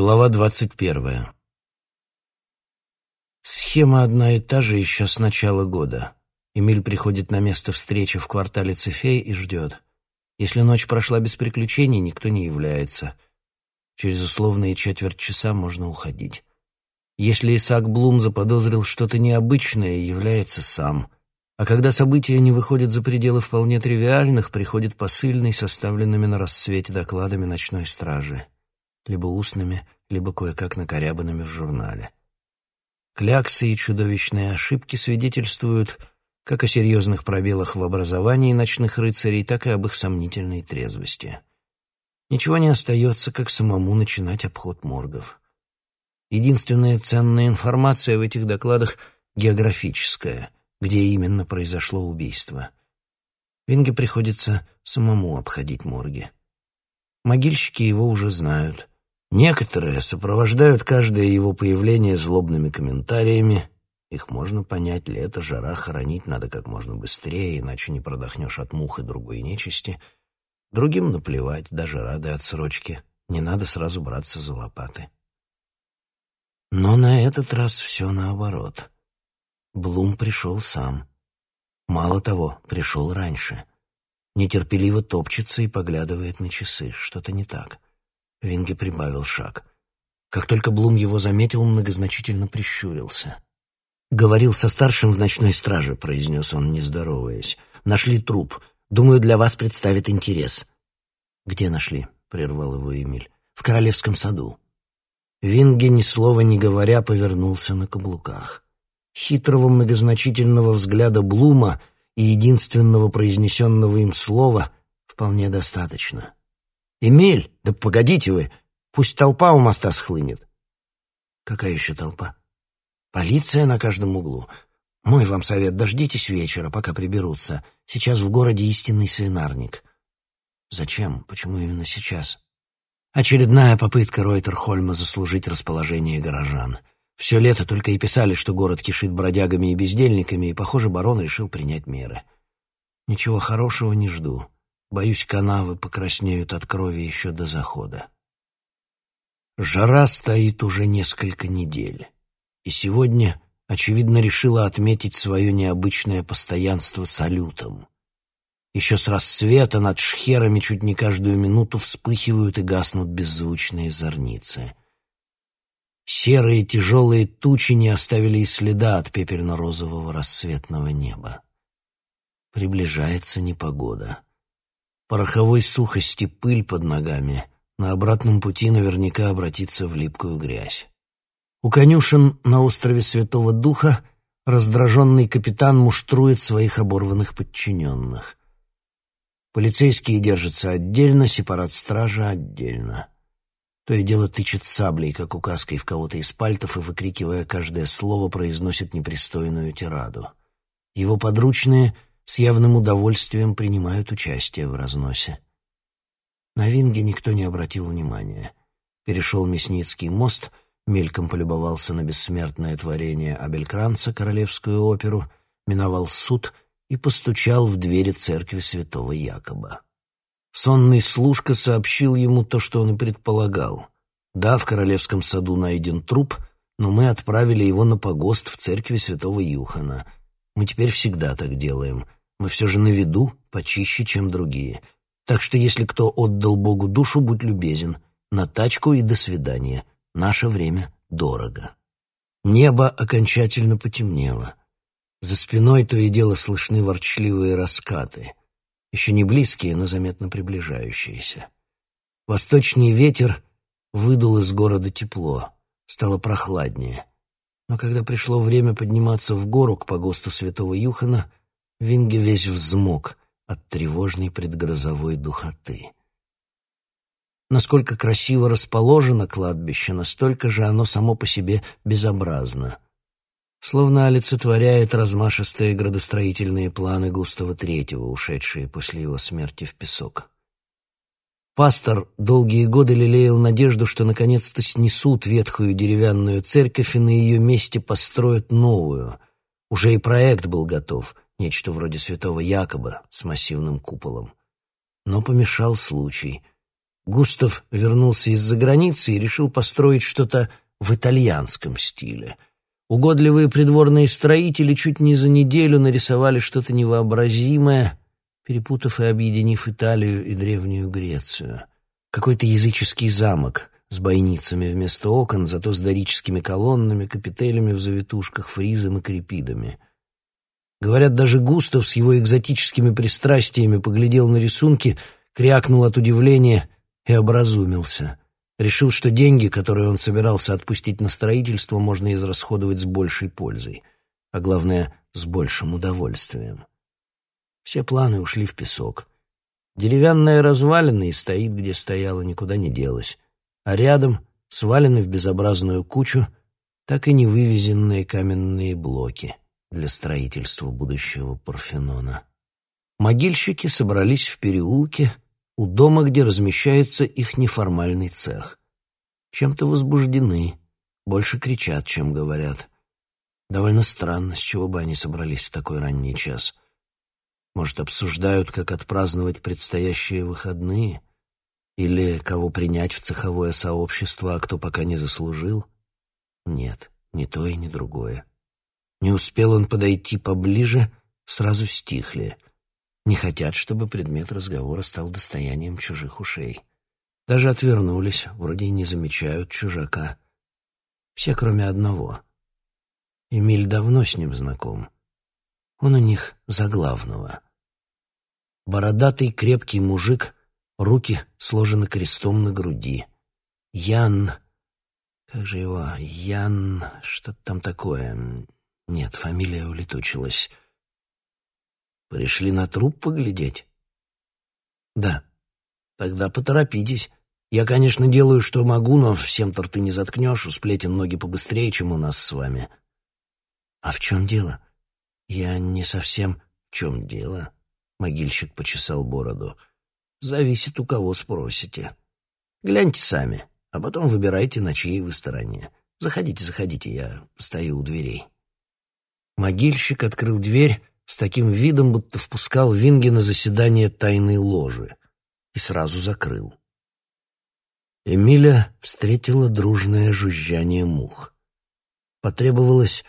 Глава двадцать первая. Схема одна и та же еще с начала года. Эмиль приходит на место встречи в квартале Цефей и ждет. Если ночь прошла без приключений, никто не является. Через условные четверть часа можно уходить. Если Исаак Блум заподозрил что-то необычное, является сам. А когда события не выходят за пределы вполне тривиальных, приходит посыльный, составленными на рассвете докладами ночной стражи либо устными, либо кое-как накорябанными в журнале. Кляксы и чудовищные ошибки свидетельствуют как о серьезных пробелах в образовании ночных рыцарей, так и об их сомнительной трезвости. Ничего не остается, как самому начинать обход моргов. Единственная ценная информация в этих докладах географическая, где именно произошло убийство. Винге приходится самому обходить морги. Могильщики его уже знают. Некоторые сопровождают каждое его появление злобными комментариями. Их можно понять, лето, жара, хоронить надо как можно быстрее, иначе не продохнешь от мух и другой нечисти. Другим наплевать, даже рады отсрочки. Не надо сразу браться за лопаты. Но на этот раз все наоборот. Блум пришел сам. Мало того, пришел раньше. Нетерпеливо топчется и поглядывает на часы. Что-то не так. — Винге прибавил шаг. Как только Блум его заметил, многозначительно прищурился. «Говорил со старшим в ночной страже», — произнес он, не здороваясь. «Нашли труп. Думаю, для вас представит интерес». «Где нашли?» — прервал его Эмиль. «В Королевском саду». Винге, ни слова не говоря, повернулся на каблуках. Хитрого многозначительного взгляда Блума и единственного произнесенного им слова вполне достаточно. «Эмиль, да погодите вы, пусть толпа у моста схлынет». «Какая еще толпа?» «Полиция на каждом углу. Мой вам совет, дождитесь вечера, пока приберутся. Сейчас в городе истинный свинарник». «Зачем? Почему именно сейчас?» Очередная попытка Ройтерхольма заслужить расположение горожан. Все лето только и писали, что город кишит бродягами и бездельниками, и, похоже, барон решил принять меры. Ничего хорошего не жду. Боюсь, канавы покраснеют от крови еще до захода. Жара стоит уже несколько недель, и сегодня, очевидно, решила отметить свое необычное постоянство салютом. Еще с рассвета над шхерами чуть не каждую минуту вспыхивают и гаснут беззвучные зорницы. Серые тяжелые тучи не оставили и следа от пепельно-розового рассветного неба. Приближается непогода пороховой сухости пыль под ногами, на обратном пути наверняка обратится в липкую грязь. У конюшен на острове Святого Духа раздраженный капитан муштрует своих оборванных подчиненных. Полицейские держатся отдельно, сепарат стража отдельно. То и дело тычет саблей, как указкой в кого-то из пальтов, и, выкрикивая каждое слово, произносит непристойную тираду. Его подручные — с явным удовольствием принимают участие в разносе. На Винге никто не обратил внимания. Перешел Мясницкий мост, мельком полюбовался на бессмертное творение Абелькранца, королевскую оперу, миновал суд и постучал в двери церкви святого Якоба. Сонный служка сообщил ему то, что он и предполагал. Да, в королевском саду найден труп, но мы отправили его на погост в церкви святого Юхана. Мы теперь всегда так делаем — мы все же на виду, почище, чем другие. Так что если кто отдал Богу душу, будь любезен. На тачку и до свидания. Наше время дорого. Небо окончательно потемнело. За спиной то и дело слышны ворчливые раскаты. Еще не близкие, но заметно приближающиеся. Восточный ветер выдул из города тепло. Стало прохладнее. Но когда пришло время подниматься в гору к погосту святого Юхана, Винге весь взмок от тревожной предгрозовой духоты. Насколько красиво расположено кладбище, настолько же оно само по себе безобразно. Словно олицетворяет размашистые градостроительные планы Густава Третьего, ушедшие после его смерти в песок. Пастор долгие годы лелеял надежду, что наконец-то снесут ветхую деревянную церковь и на ее месте построят новую. Уже и проект был готов — нечто вроде святого Якоба с массивным куполом. Но помешал случай. Густав вернулся из-за границы и решил построить что-то в итальянском стиле. Угодливые придворные строители чуть не за неделю нарисовали что-то невообразимое, перепутав и объединив Италию и Древнюю Грецию. Какой-то языческий замок с бойницами вместо окон, зато с дорическими колоннами, капителями в завитушках, фризом и крепидами. Говорят, даже Густав с его экзотическими пристрастиями поглядел на рисунки, крякнул от удивления и образумился. Решил, что деньги, которые он собирался отпустить на строительство, можно израсходовать с большей пользой, а главное, с большим удовольствием. Все планы ушли в песок. Деревянная развалина и стоит, где стояла, никуда не делась, а рядом, свалены в безобразную кучу, так и не вывезенные каменные блоки — для строительства будущего Парфенона. Могильщики собрались в переулке у дома, где размещается их неформальный цех. Чем-то возбуждены, больше кричат, чем говорят. Довольно странно, с чего бы они собрались в такой ранний час. Может, обсуждают, как отпраздновать предстоящие выходные? Или кого принять в цеховое сообщество, а кто пока не заслужил? Нет, ни то и ни другое. Не успел он подойти поближе, сразу стихли. Не хотят, чтобы предмет разговора стал достоянием чужих ушей. Даже отвернулись, вроде и не замечают чужака. Все, кроме одного. Эмиль давно с ним знаком. Он у них за главного. Бородатый крепкий мужик, руки сложены крестом на груди. Ян... Как же его? Ян... Что-то там такое... Нет, фамилия улетучилась. Пришли на труп поглядеть? Да. Тогда поторопитесь. Я, конечно, делаю, что могу, но всем торты не заткнешь, у сплетен ноги побыстрее, чем у нас с вами. А в чем дело? Я не совсем... В чем дело? Могильщик почесал бороду. Зависит, у кого спросите. Гляньте сами, а потом выбирайте, на чьей вы стороне. Заходите, заходите, я стою у дверей. Могильщик открыл дверь с таким видом, будто впускал Винги на заседание тайной ложи, и сразу закрыл. Эмиля встретила дружное жужжание мух. Потребовалось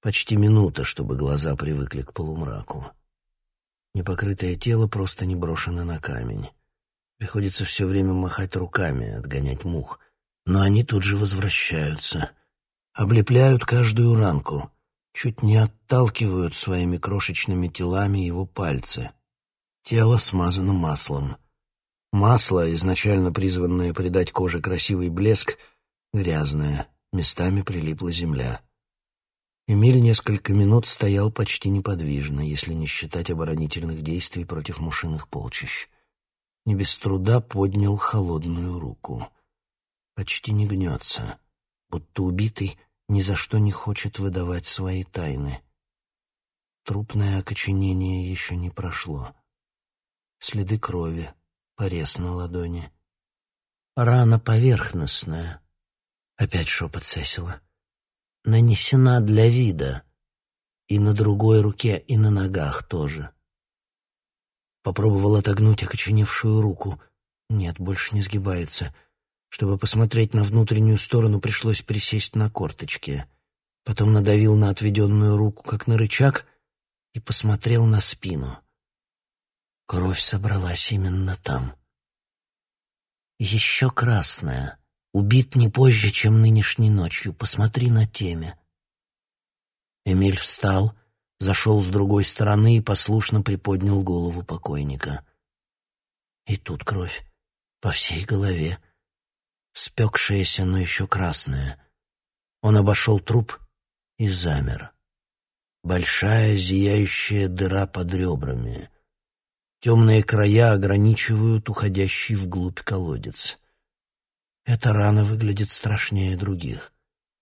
почти минута, чтобы глаза привыкли к полумраку. Непокрытое тело просто не брошено на камень. Приходится все время махать руками, отгонять мух. Но они тут же возвращаются. Облепляют каждую ранку чуть не отталкивают своими крошечными телами его пальцы. Тело смазано маслом. Масло, изначально призванное придать коже красивый блеск, грязное, местами прилипла земля. Эмиль несколько минут стоял почти неподвижно, если не считать оборонительных действий против мушиных полчищ. Не без труда поднял холодную руку. Почти не гнется, будто убитый ни за что не хочет выдавать свои тайны. Трупное окоченение еще не прошло. Следы крови, порез на ладони. Рана поверхностная. Опять шепот Сесила. Нанесена для вида. И на другой руке, и на ногах тоже. Попробовал отогнуть окоченевшую руку. Нет, больше не сгибается. Чтобы посмотреть на внутреннюю сторону, пришлось присесть на корточки. Потом надавил на отведенную руку, как на рычаг, и посмотрел на спину. Кровь собралась именно там. Еще красная. Убит не позже, чем нынешней ночью. Посмотри на теме. Эмиль встал, зашел с другой стороны и послушно приподнял голову покойника. И тут кровь по всей голове спекшаяся, но еще красная. Он обошел труп и замер. Большая зияющая дыра под ребрами. Темные края ограничивают уходящий вглубь колодец. Эта рана выглядит страшнее других,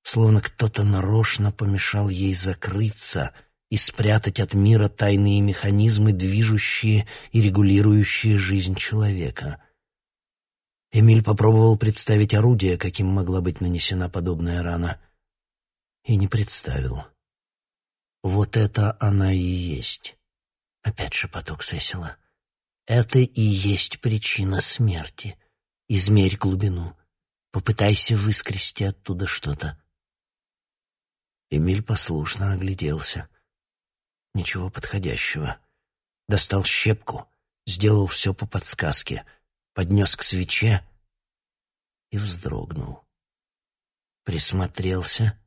словно кто-то нарочно помешал ей закрыться и спрятать от мира тайные механизмы, движущие и регулирующие жизнь человека — Эмиль попробовал представить орудие, каким могла быть нанесена подобная рана, и не представил. Вот это она и есть. Опять шепоток Сесила. Это и есть причина смерти. Измерь глубину. Попытайся выскрести оттуда что-то. Эмиль послушно огляделся. Ничего подходящего. Достал щепку, сделал все по подсказке, поднес к свече и вздрогнул. Присмотрелся.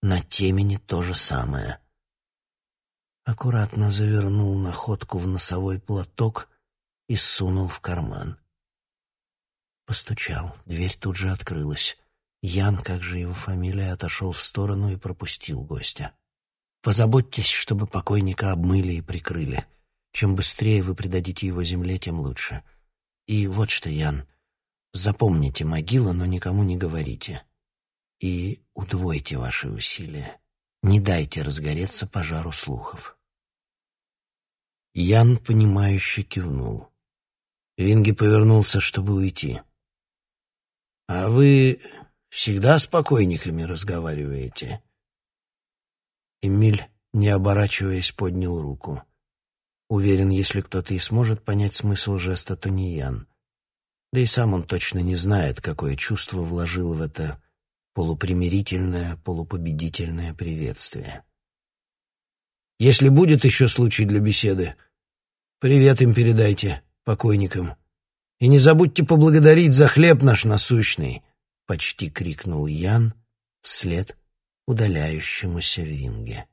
На темени то же самое. Аккуратно завернул находку в носовой платок и сунул в карман. Постучал. Дверь тут же открылась. Ян, как же его фамилия, отошел в сторону и пропустил гостя. «Позаботьтесь, чтобы покойника обмыли и прикрыли. Чем быстрее вы предадите его земле, тем лучше. И вот что, Ян, запомните могилу, но никому не говорите. И удвойте ваши усилия. Не дайте разгореться пожару слухов». Ян, понимающе кивнул. Винги повернулся, чтобы уйти. «А вы всегда с покойниками разговариваете?» Эмиль, не оборачиваясь, поднял руку. Уверен, если кто-то и сможет понять смысл жеста, то не Ян. Да и сам он точно не знает, какое чувство вложил в это полупримирительное, полупобедительное приветствие. «Если будет еще случай для беседы, привет им передайте, покойникам. И не забудьте поблагодарить за хлеб наш насущный», — почти крикнул Ян вслед удаляющемуся Винге.